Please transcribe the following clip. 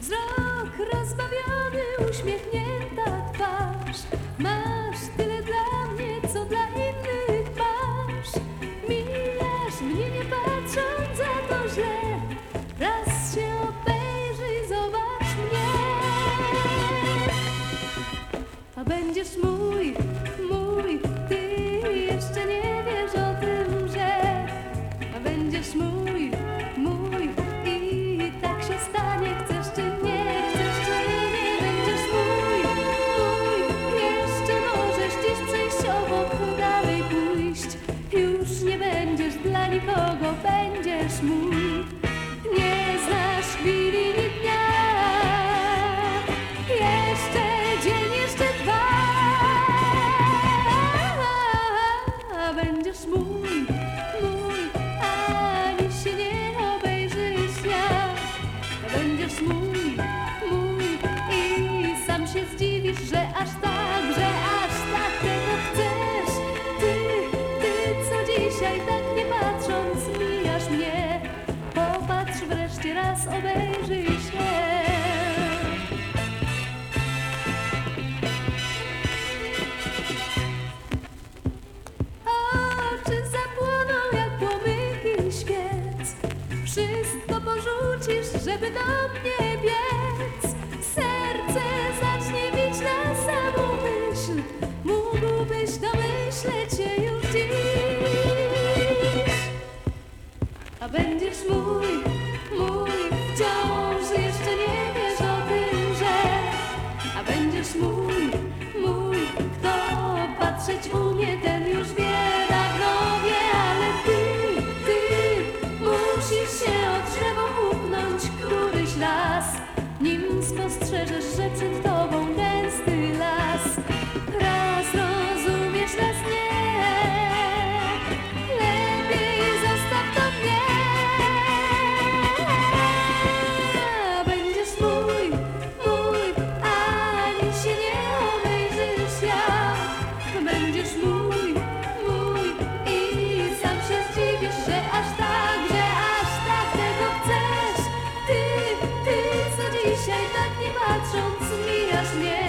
Wzrok rozbawiony, uśmiechnięta twarz. Masz tyle dla mnie, co dla innych masz. Mijasz mnie nie patrząc za to źle. Raz się obejrzyj, zobacz mnie. A będziesz mój, mój, jeszcze nie wiesz o tym, że będziesz mój, mój. I tak się stanie, chcesz czy nie, chcesz czy nie, będziesz mój, mój, jeszcze możesz dziś przejść obok, dalej pójść, już nie będziesz dla nikogo, będziesz mój, że aż tak, że aż tak tego chcesz. Ty, ty, co dzisiaj tak nie patrząc mijasz mnie, popatrz wreszcie raz, obejrzyj się. Oczy zapłoną jak płomyki świec Wszystko porzucisz, żeby do mnie się już dziś. A będziesz mój, mój Wciąż jeszcze nie wiesz o tym, że A będziesz mój, mój Kto patrzeć umie, ten już wie Dawno wie, ale ty, ty Musisz się o drzewo upchnąć któryś raz размер.